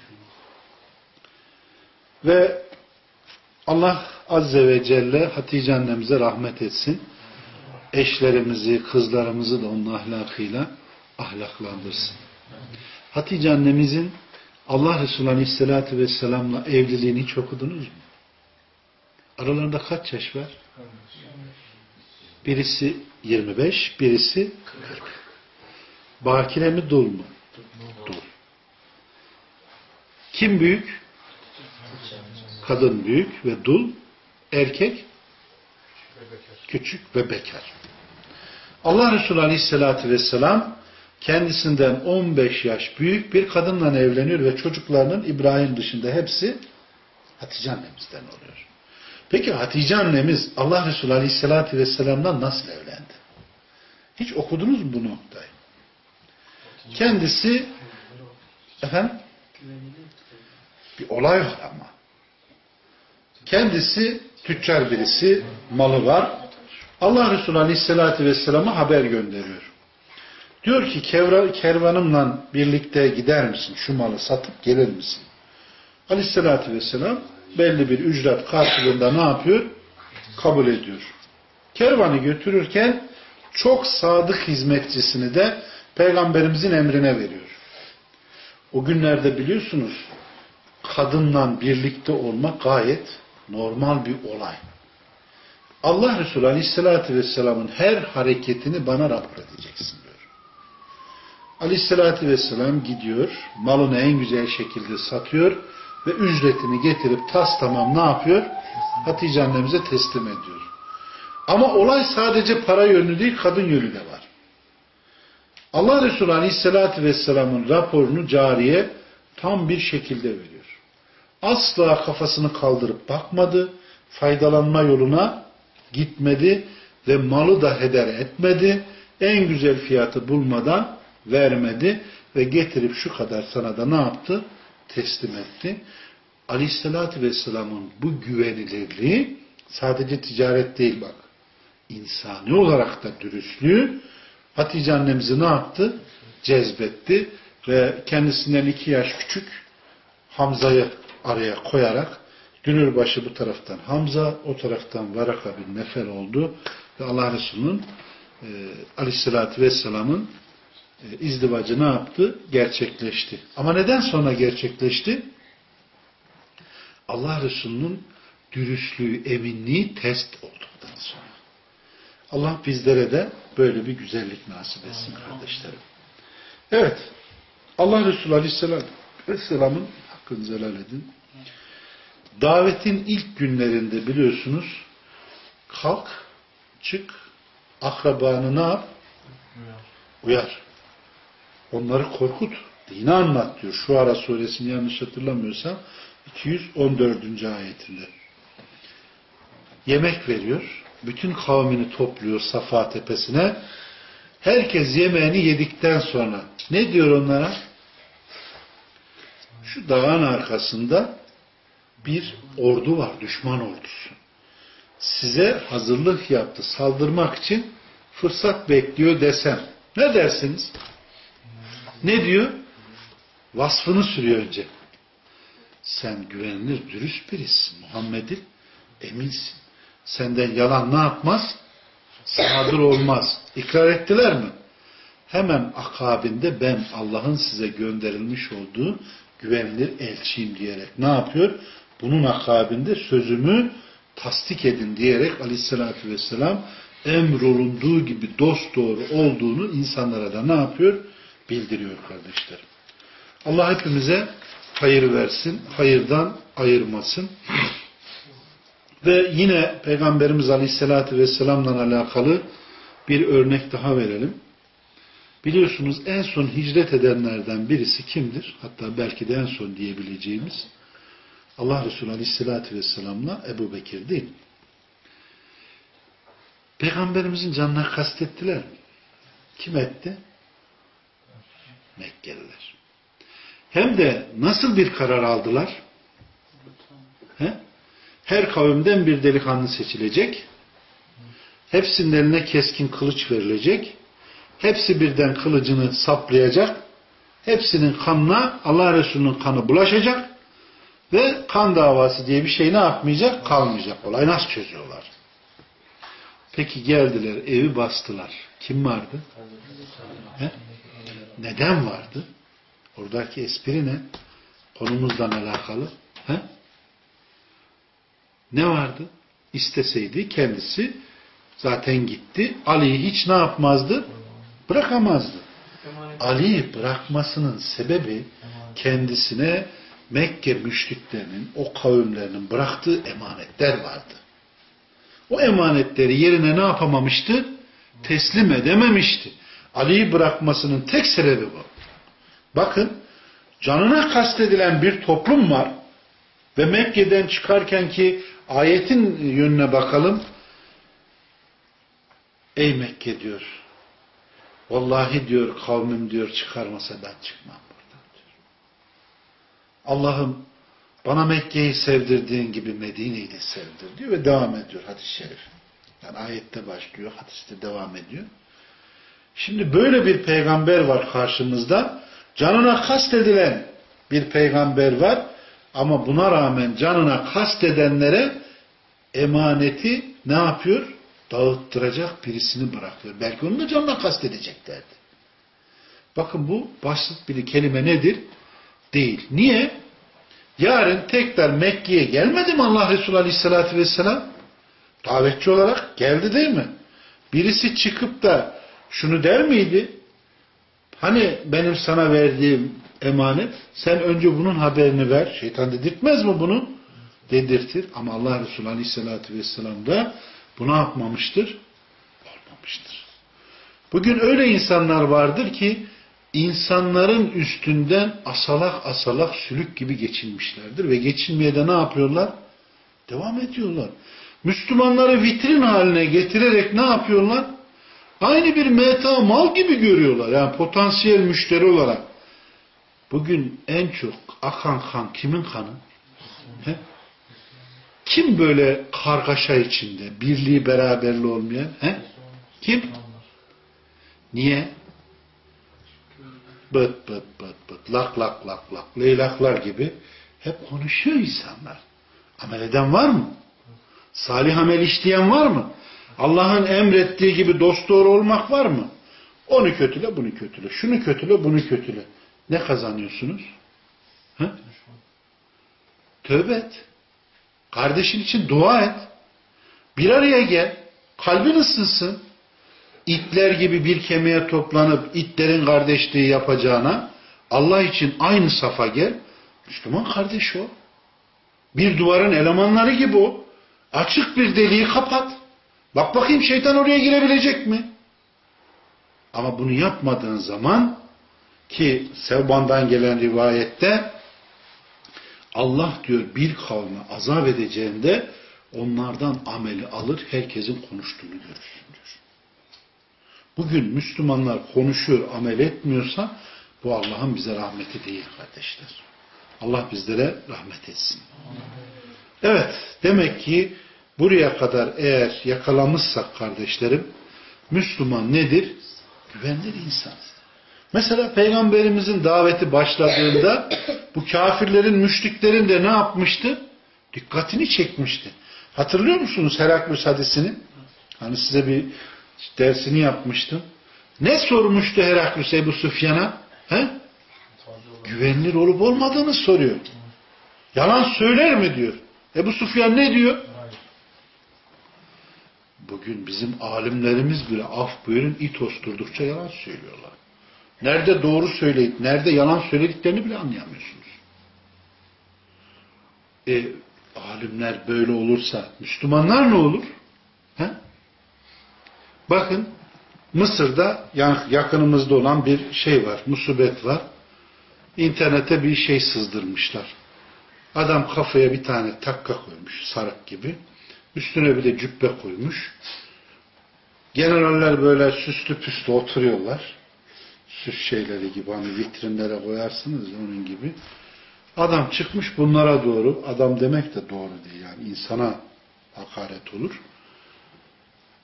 Ve Allah Azze ve Celle Hatice annemize rahmet etsin. Eşlerimizi, kızlarımızı da onun ahlakıyla ahlaklandırsın. Hatice annemizin Allah Resulü Aleyhisselatü Vesselam'la evliliğini hiç okudunuz mu? Aralarında kaç yaş var? Birisi 25, birisi 40. Bakire mi dul mu? Dul. Kim büyük? Kadın büyük ve dul. Erkek küçük ve bekar. Allah Resulü Aleyhisselatü Vesselam kendisinden 15 yaş büyük bir kadınla evleniyor ve çocuklarının İbrahim dışında hepsi Hatice annemizden oluyor. Peki Hatice annemiz Allah Resulü Aleyhisselatü Vesselam'dan nasıl evlendi? Hiç okudunuz mu bu noktayı? Kendisi efendim bir olay var ama. Kendisi tüccar birisi, malı var. Allah Resulü Aleyhisselatü Vesselam'a haber gönderiyor. Diyor ki kervanımla birlikte gider misin? Şu malı satıp gelir misin? Aleyhisselatü Vesselam belli bir ücret karşılığında ne yapıyor? Kabul ediyor. Kervanı götürürken çok sadık hizmetçisini de Peygamberimizin emrine veriyor. O günlerde biliyorsunuz kadınla birlikte olmak gayet normal bir olay. Allah Resulü Aleyhisselatü Vesselam'ın her hareketini bana rapor edeceksin diyor. Aleyhisselatü Vesselam gidiyor, malını en güzel şekilde satıyor ve ücretini getirip tas tamam ne yapıyor? Hatice annemize teslim ediyor. Ama olay sadece para yönü değil, kadın yönü de var. Allah Resulü Aleyhisselatü Vesselam'ın raporunu cariye tam bir şekilde veriyor. Asla kafasını kaldırıp bakmadı, faydalanma yoluna gitmedi ve malı da heder etmedi. En güzel fiyatı bulmadan vermedi ve getirip şu kadar sana da ne yaptı? Teslim etti. Aleyhissalatü Vesselam'ın bu güvenilirliği sadece ticaret değil bak. insani olarak da dürüstlüğü Hatice annemizi ne yaptı? Cezbetti ve kendisinden iki yaş küçük Hamza'yı araya koyarak Dünürbaşı bu taraftan Hamza, o taraftan Varaka bin Nefer oldu ve Allah Resulü'nün e, aleyhissalatü vesselamın e, izdivacı ne yaptı? Gerçekleşti. Ama neden sonra gerçekleşti? Allah Resulü'nün dürüstlüğü, eminliği test olduktan sonra. Allah bizlere de böyle bir güzellik nasip etsin kardeşlerim. Evet. Allah Resulü Aleyhisselam Vesselam'ın hakkını zelal edin. Davetin ilk günlerinde biliyorsunuz kalk, çık, akrabanı ne yap? Uyar. Onları korkut. Dini anlat diyor. Şu ara suresini yanlış hatırlamıyorsam 214. ayetinde. Yemek veriyor. Bütün kavmini topluyor Safa tepesine. Herkes yemeğini yedikten sonra ne diyor onlara? Şu dağın arkasında bir ordu var, düşman ordusu. size hazırlık yaptı saldırmak için fırsat bekliyor desem ne dersiniz? Ne diyor? Vasfını sürüyor önce. Sen güvenilir, dürüst birisin. Muhammed'in eminsin. Senden yalan ne yapmaz? Sadır olmaz. İkrar ettiler mi? Hemen akabinde ben Allah'ın size gönderilmiş olduğu güvenilir elçiyim diyerek ne yapıyor? Bunun akabinde sözümü tasdik edin diyerek aleyhissalatü vesselam emrolunduğu gibi dost doğru olduğunu insanlara da ne yapıyor? Bildiriyor kardeşlerim. Allah hepimize hayır versin, hayırdan ayırmasın. Ve yine Peygamberimiz Aleyhisselatü Vesselam'la alakalı bir örnek daha verelim. Biliyorsunuz en son hicret edenlerden birisi kimdir? Hatta belki de en son diyebileceğimiz Allah Resulü Aleyhisselatü Vesselam'la Ebu Bekir değil. Peygamberimizin canına kastettiler mi? Kim etti? Mekkeliler. Hem de nasıl bir karar aldılar? He? Her kavimden bir delikanlı seçilecek. Hepsinin eline keskin kılıç verilecek. Hepsi birden kılıcını saplayacak. Hepsinin kanına Allah Resulü'nün kanı bulaşacak. Ve kan davası diye bir şey ne yapmayacak? Kalmayacak. Olay nasıl çözüyorlar? Peki geldiler, evi bastılar. Kim vardı? He? Neden vardı? Oradaki espri ne? Konumuzdan alakalı. He? Ne vardı? İsteseydi kendisi zaten gitti. Ali'yi hiç ne yapmazdı? Bırakamazdı. Ali'yi bırakmasının sebebi kendisine Mekke müşriklerinin, o kavimlerinin bıraktığı emanetler vardı. O emanetleri yerine ne yapamamıştı? Teslim edememişti. Ali'yi bırakmasının tek sebebi bu. Bakın, canına kastedilen bir toplum var ve Mekke'den çıkarken ki ayetin yönüne bakalım. Ey Mekke diyor, vallahi diyor kavmim diyor çıkarmasa ben çıkmam buradan diyor. Allah'ım bana Mekke'yi sevdirdiğin gibi Medine'yi de sevdir diyor ve devam ediyor hadis-i şerif. Yani ayette başlıyor, hadiste devam ediyor. Şimdi böyle bir peygamber var karşımızda. Canına kastedilen bir peygamber var. Ama buna rağmen canına kastedenlere emaneti ne yapıyor? Dağıttıracak birisini bırakıyor. Belki onu da canına kastedeceklerdi. Bakın bu basit bir kelime nedir? Değil. Niye? Yarın tekrar Mekke'ye gelmedi mi Allah Resulü Aleyhisselatü Vesselam? Davetçi olarak geldi değil mi? Birisi çıkıp da şunu der miydi? Hani benim sana verdiğim emanet, sen önce bunun haberini ver. Şeytan dedirtmez mi bunu? Dedirtir. Ama Allah Resulü Aleyhisselatü Vesselam da bunu yapmamıştır? Olmamıştır. Bugün öyle insanlar vardır ki insanların üstünden asalak asalak sülük gibi geçinmişlerdir ve geçinmeye de ne yapıyorlar? Devam ediyorlar. Müslümanları vitrin haline getirerek ne yapıyorlar? Aynı bir meta mal gibi görüyorlar. Yani potansiyel müşteri olarak. Bugün en çok akan kan kimin kanı? He? Kim böyle kargaşa içinde, birliği beraberli olmayan? He? Kim? Niye? Bıt bıt bıt bıt, lak lak lak lak, leylaklar gibi hep konuşuyor insanlar. Amel eden var mı? Salih amel işleyen var mı? Allah'ın emrettiği gibi dost doğru olmak var mı? Onu kötüle, bunu kötüle. Şunu kötüle, bunu kötüle. Ne kazanıyorsunuz? Tövbe et. Kardeşin için dua et. Bir araya gel. Kalbin ısınsın. İtler gibi bir kemiğe toplanıp itlerin kardeşliği yapacağına Allah için aynı safa gel. Müslüman kardeş o. Bir duvarın elemanları gibi o. Açık bir deliği kapat. Bak bakayım şeytan oraya girebilecek mi? Ama bunu yapmadığın zaman ki Sevban'dan gelen rivayette Allah diyor bir kavmi azap edeceğinde onlardan ameli alır herkesin konuştuğunu görürsün diyor. Bugün Müslümanlar konuşuyor amel etmiyorsa bu Allah'ın bize rahmeti değil kardeşler. Allah bizlere rahmet etsin. Evet demek ki buraya kadar eğer yakalamışsak kardeşlerim, Müslüman nedir? Güvenilir insan. Mesela Peygamberimizin daveti başladığında bu kafirlerin, müşriklerin de ne yapmıştı? Dikkatini çekmişti. Hatırlıyor musunuz Heraklus hadisini? Hani size bir dersini yapmıştım. Ne sormuştu Heraklus Ebu Süfyan'a? He? Güvenilir olup olmadığını soruyor. Yalan söyler mi diyor. Ebu Süfyan ne diyor? Bugün bizim alimlerimiz bile af buyurun it osturdukça yalan söylüyorlar. Nerede doğru söyleyip nerede yalan söylediklerini bile anlayamıyorsunuz. E, alimler böyle olursa Müslümanlar ne olur? He? Bakın Mısır'da yakınımızda olan bir şey var, musibet var. İnternete bir şey sızdırmışlar. Adam kafaya bir tane takka koymuş, sarık gibi. Üstüne bir de cübbe koymuş. Generaller böyle süslü püslü oturuyorlar. Süs şeyleri gibi hani vitrinlere koyarsınız onun gibi. Adam çıkmış bunlara doğru. Adam demek de doğru değil yani insana hakaret olur.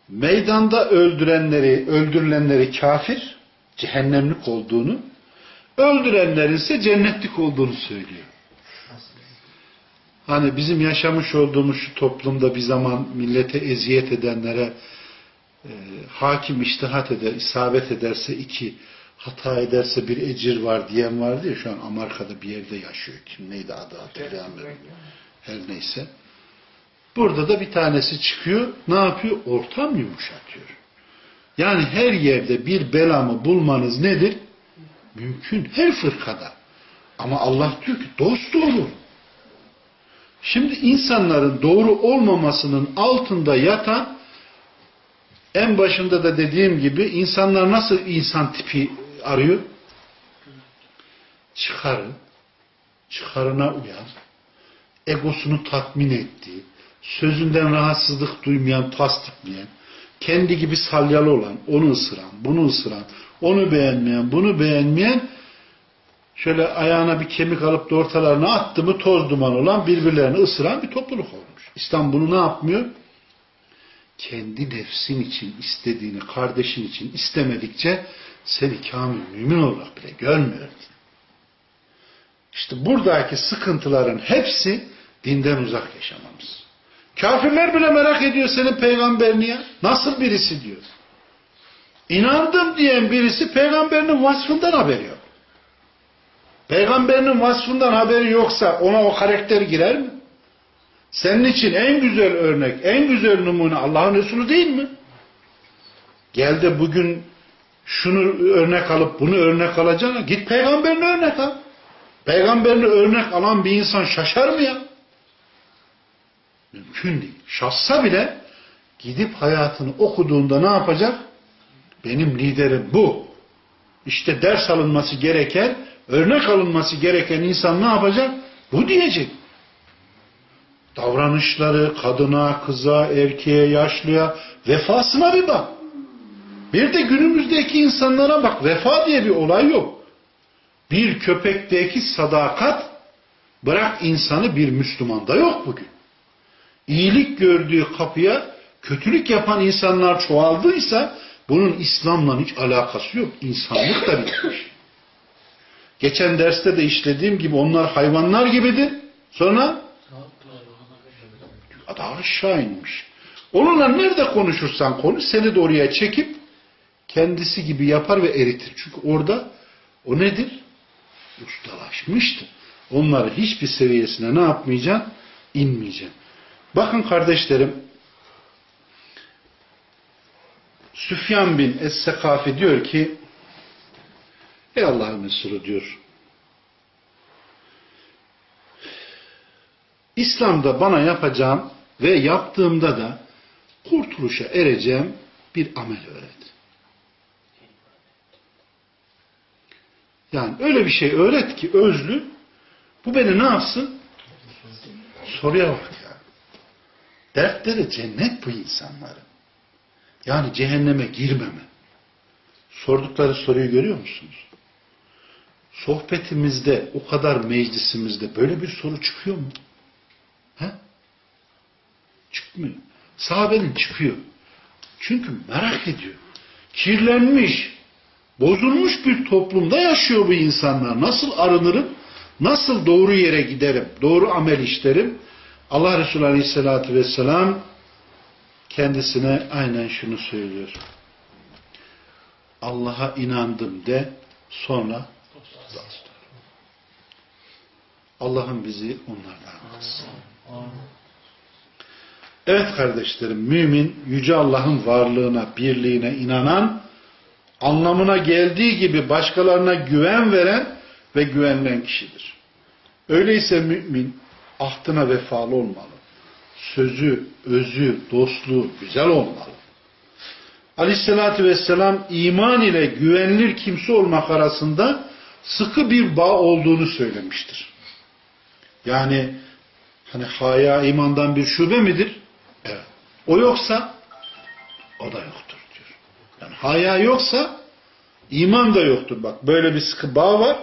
Meydanda öldürenleri, öldürülenleri kafir, cehennemlik olduğunu, öldürenlerin ise cennetlik olduğunu söylüyor. Hani bizim yaşamış olduğumuz şu toplumda bir zaman millete eziyet edenlere e, hakim iştihat eder, isabet ederse iki, hata ederse bir ecir var diyen vardı ya şu an Amerika'da bir yerde yaşıyor. Kim neydi adı hatırlayamıyorum. Her neyse. Burada da bir tanesi çıkıyor. Ne yapıyor? Ortam yumuşatıyor. Yani her yerde bir belamı bulmanız nedir? Mümkün. Her fırkada. Ama Allah diyor ki dost olun. Şimdi insanların doğru olmamasının altında yatan en başında da dediğim gibi insanlar nasıl insan tipi arıyor? Çıkarı, çıkarına uyan, egosunu tatmin ettiği, sözünden rahatsızlık duymayan, tasdikleyen, kendi gibi salyalı olan, onu ısıran, bunu ısıran, onu beğenmeyen, bunu beğenmeyen, şöyle ayağına bir kemik alıp da ortalarına attı mı toz duman olan, birbirlerini ısıran bir topluluk olmuş. İslam bunu ne yapmıyor? Kendi nefsin için istediğini kardeşin için istemedikçe seni kamil mümin olarak bile görmüyor. İşte buradaki sıkıntıların hepsi dinden uzak yaşamamız. Kafirler bile merak ediyor senin peygamberini ya. Nasıl birisi diyor. İnandım diyen birisi peygamberinin vasfından haberi yok. Peygamberinin vasfından haberi yoksa ona o karakter girer mi? Senin için en güzel örnek, en güzel numune Allah'ın Resulü değil mi? Gel de bugün şunu örnek alıp bunu örnek alacağına git peygamberini örnek al. Peygamberini örnek alan bir insan şaşar mı ya? Mümkün değil. Şassa bile gidip hayatını okuduğunda ne yapacak? Benim liderim bu. İşte ders alınması gereken, örnek alınması gereken insan ne yapacak? Bu diyecek. Davranışları kadına, kıza, erkeğe, yaşlıya, vefasına bir bak. Bir de günümüzdeki insanlara bak. Vefa diye bir olay yok. Bir köpekteki sadakat bırak insanı bir Müslümanda yok bugün iyilik gördüğü kapıya kötülük yapan insanlar çoğaldıysa bunun İslam'la hiç alakası yok. İnsanlık da bitmiş. Geçen derste de işlediğim gibi onlar hayvanlar gibidir. Sonra daha aşağı inmiş. Onunla nerede konuşursan konuş seni de oraya çekip kendisi gibi yapar ve eritir. Çünkü orada o nedir? Ustalaşmıştır. Onları hiçbir seviyesine ne yapmayacaksın? İnmeyeceksin. Bakın kardeşlerim Süfyan bin Es-Sekafi diyor ki Ey Allah'ın Resulü diyor İslam'da bana yapacağım ve yaptığımda da kurtuluşa ereceğim bir amel öğret. Yani öyle bir şey öğret ki özlü bu beni ne yapsın? Soruya bak. Dertleri cennet bu insanların. Yani cehenneme girmeme. Sordukları soruyu görüyor musunuz? Sohbetimizde, o kadar meclisimizde böyle bir soru çıkıyor mu? He? Çıkmıyor. Sahabenin çıkıyor. Çünkü merak ediyor. Kirlenmiş, bozulmuş bir toplumda yaşıyor bu insanlar. Nasıl arınırım? Nasıl doğru yere giderim? Doğru amel işlerim? Allah Resulü Aleyhisselatü Vesselam kendisine aynen şunu söylüyor. Allah'a inandım de sonra Allah'ın bizi onlardan kılsın. Evet kardeşlerim, mümin yüce Allah'ın varlığına, birliğine inanan, anlamına geldiği gibi başkalarına güven veren ve güvenilen kişidir. Öyleyse mümin ahdına vefalı olmalı. Sözü, özü, dostluğu güzel olmalı. Aleyhissalatü vesselam iman ile güvenilir kimse olmak arasında sıkı bir bağ olduğunu söylemiştir. Yani hani haya imandan bir şube midir? Evet. O yoksa o da yoktur. Yani haya yoksa iman da yoktur. Bak böyle bir sıkı bağ var.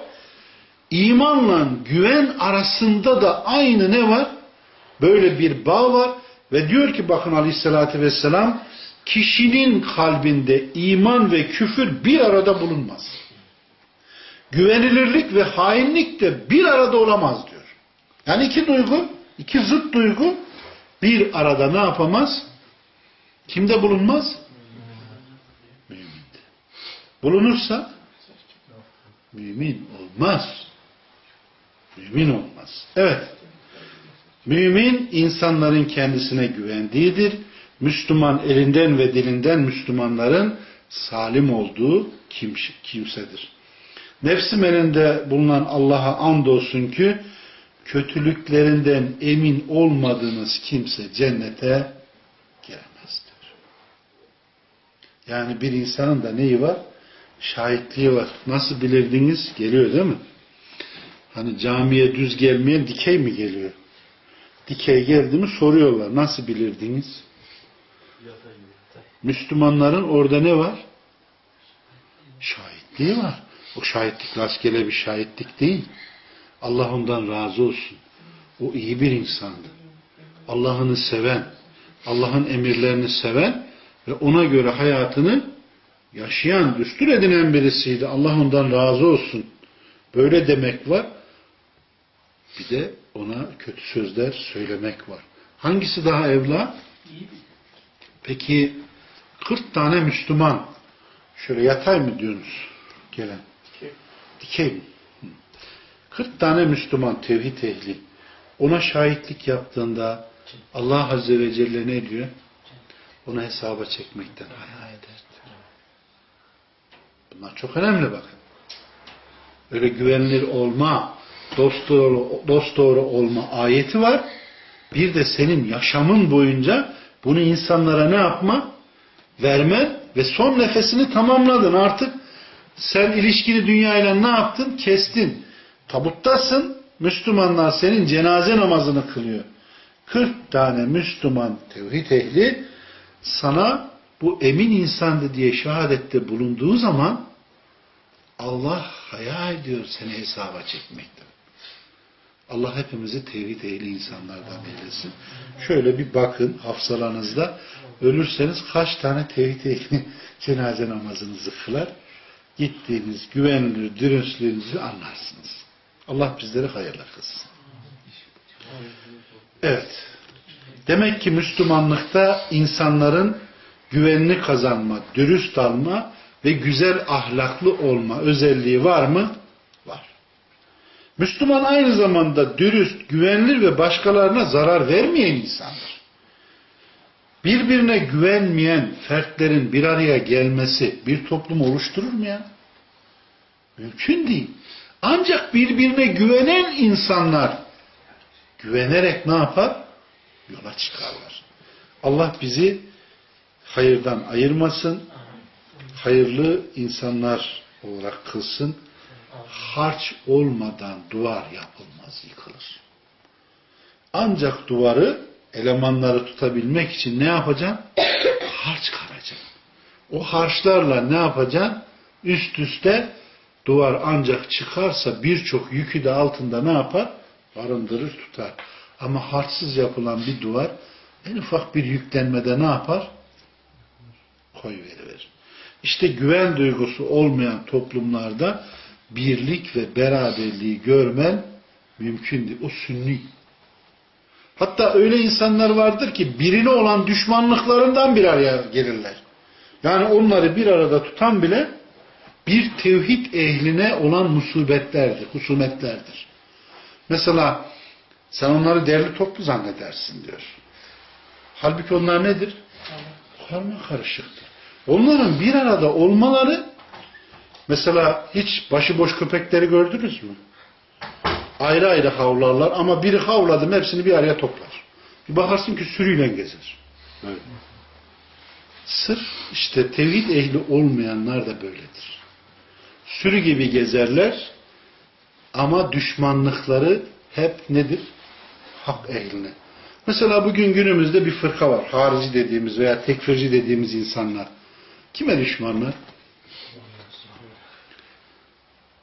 İmanla güven arasında da aynı ne var? Böyle bir bağ var ve diyor ki bakın aleyhissalatü vesselam kişinin kalbinde iman ve küfür bir arada bulunmaz. Güvenilirlik ve hainlik de bir arada olamaz diyor. Yani iki duygu, iki zıt duygu bir arada ne yapamaz? Kimde bulunmaz? Bulunursa mümin olmaz. Mümin olmaz. Evet. Mümin insanların kendisine güvendiğidir. Müslüman elinden ve dilinden Müslümanların salim olduğu kimsedir. Nefsim elinde bulunan Allah'a andolsun ki kötülüklerinden emin olmadığınız kimse cennete giremez diyor. Yani bir insanın da neyi var? Şahitliği var. Nasıl bilirdiniz? Geliyor değil mi? Hani camiye düz gelmeyen dikey mi geliyor? Dikey geldi mi soruyorlar. Nasıl bilirdiniz? Müslümanların orada ne var? Şahitliği var. O şahitlik rastgele bir şahitlik değil. Allah ondan razı olsun. O iyi bir insandı. Allah'ını seven, Allah'ın emirlerini seven ve ona göre hayatını yaşayan, düstur edinen birisiydi. Allah ondan razı olsun. Böyle demek var. Bir de ona kötü sözler söylemek var. Hangisi daha evla? Peki 40 tane Müslüman şöyle yatay mı diyorsunuz gelen? Dikey mi? 40 tane Müslüman tevhid ehli ona şahitlik yaptığında Allah Azze ve Celle ne diyor? Ona hesaba çekmekten. Bunlar çok önemli bakın. Öyle güvenilir olma, dost doğru, dost doğru olma ayeti var. Bir de senin yaşamın boyunca bunu insanlara ne yapma? Vermen ve son nefesini tamamladın. Artık sen ilişkini dünyayla ne yaptın? Kestin. Tabuttasın. Müslümanlar senin cenaze namazını kılıyor. 40 tane Müslüman tevhid ehli sana bu emin insandı diye şehadette bulunduğu zaman Allah hayal ediyor seni hesaba çekmekten. Allah hepimizi tevhid ehli insanlardan eylesin. Şöyle bir bakın hafızalarınızda ölürseniz kaç tane tevhid ehli cenaze namazınızı kılar. Gittiğiniz güvenilir dürüstlüğünüzü anlarsınız. Allah bizleri hayırlı kılsın. Evet. Demek ki Müslümanlıkta insanların güvenini kazanma, dürüst alma ve güzel ahlaklı olma özelliği var mı? Var. Müslüman aynı zamanda dürüst, güvenilir ve başkalarına zarar vermeyen insandır. Birbirine güvenmeyen fertlerin bir araya gelmesi bir toplum oluşturur mu ya? Mümkün değil. Ancak birbirine güvenen insanlar güvenerek ne yapar? Yola çıkarlar. Allah bizi hayırdan ayırmasın. Hayırlı insanlar olarak kılsın. Harç olmadan duvar yapılmaz, yıkılır. Ancak duvarı elemanları tutabilmek için ne yapacaksın? Harç karacaksın. O harçlarla ne yapacaksın? Üst üste duvar ancak çıkarsa birçok yükü de altında ne yapar? Barındırır tutar. Ama harçsız yapılan bir duvar En ufak bir yüklenmede ne yapar? Koyuveriverir. İşte güven duygusu olmayan toplumlarda birlik ve beraberliği görmen mümkün değil. O sünni. Hatta öyle insanlar vardır ki birine olan düşmanlıklarından bir araya gelirler. Yani onları bir arada tutan bile bir tevhid ehline olan musibetlerdir, husumetlerdir. Mesela sen onları derli toplu zannedersin diyor. Halbuki onlar nedir? Karma karışıktır. Onların bir arada olmaları mesela hiç başıboş köpekleri gördünüz mü? Ayrı ayrı havlarlar ama biri havladım hepsini bir araya toplar. Bir bakarsın ki sürüyle gezer. Öyle. Sırf işte tevhid ehli olmayanlar da böyledir. Sürü gibi gezerler ama düşmanlıkları hep nedir? Hak ehline. Mesela bugün günümüzde bir fırka var. Harici dediğimiz veya tekfirci dediğimiz insanlar. Kime düşmanlar?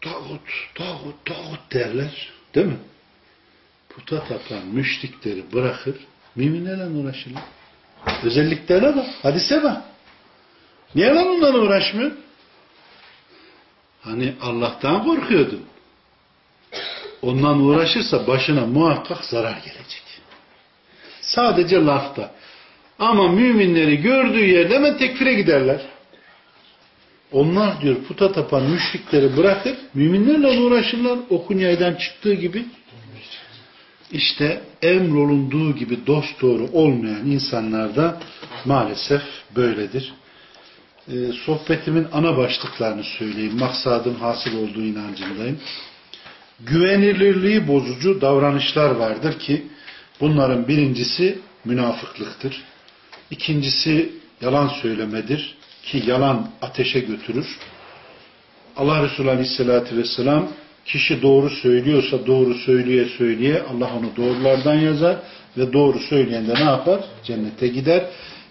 Tağut, tağut, tağut derler. Değil mi? Puta tapan müşrikleri bırakır, müminlerle uğraşırlar. Özelliklerine bak, hadise bak. Niye lan onlarla uğraşmıyor? Hani Allah'tan korkuyordun. Ondan uğraşırsa başına muhakkak zarar gelecek. Sadece lafta. Ama müminleri gördüğü yerde hemen tekfire giderler. Onlar diyor puta tapan müşrikleri bırakır, müminlerle uğraşırlar. Okunyaydan çıktığı gibi işte emrolunduğu gibi dost doğru olmayan insanlar da maalesef böyledir. Ee, sohbetimin ana başlıklarını söyleyeyim. Maksadım hasıl olduğu inancındayım. Güvenilirliği bozucu davranışlar vardır ki bunların birincisi münafıklıktır. İkincisi yalan söylemedir ki yalan ateşe götürür. Allah Resulü Aleyhisselatü Vesselam kişi doğru söylüyorsa doğru söyleye söyleye Allah onu doğrulardan yazar ve doğru söyleyen de ne yapar? Cennete gider.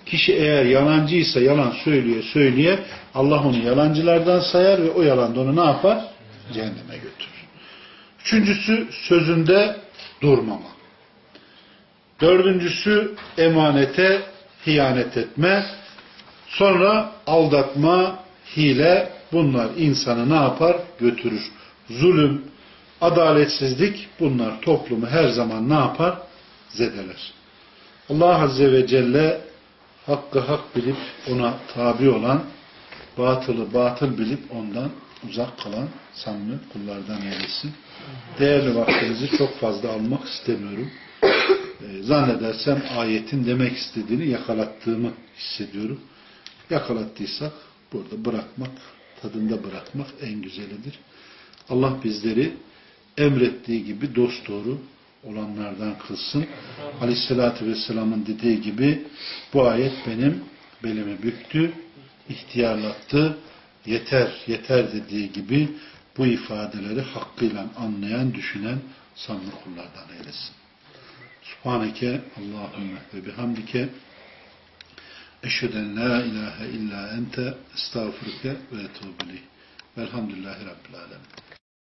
Kişi eğer yalancıysa yalan söyleye söyleye Allah onu yalancılardan sayar ve o yalan da onu ne yapar? Cehenneme götürür. Üçüncüsü sözünde durmama. Dördüncüsü emanete hiyanet etme. Sonra aldatma, hile bunlar insanı ne yapar? Götürür. Zulüm, adaletsizlik bunlar toplumu her zaman ne yapar? Zedeler. Allah Azze ve Celle hakkı hak bilip ona tabi olan, batılı batıl bilip ondan uzak kalan samimi kullardan eylesin. Değerli vaktinizi çok fazla almak istemiyorum. Ee, zannedersem ayetin demek istediğini yakalattığımı hissediyorum. Yakalatıysak burada bırakmak, tadında bırakmak en güzelidir. Allah bizleri emrettiği gibi dosdoğru olanlardan kılsın. Aleyhissalatü Vesselam'ın dediği gibi bu ayet benim belimi büktü, ihtiyarlattı, yeter, yeter dediği gibi bu ifadeleri hakkıyla anlayan, düşünen samimi kullardan eylesin. Subhaneke Allahümme ve bihamdike eşheden la ilahe illa ente estağfurke ve etubili. Velhamdülillahi Rabbil Alemin.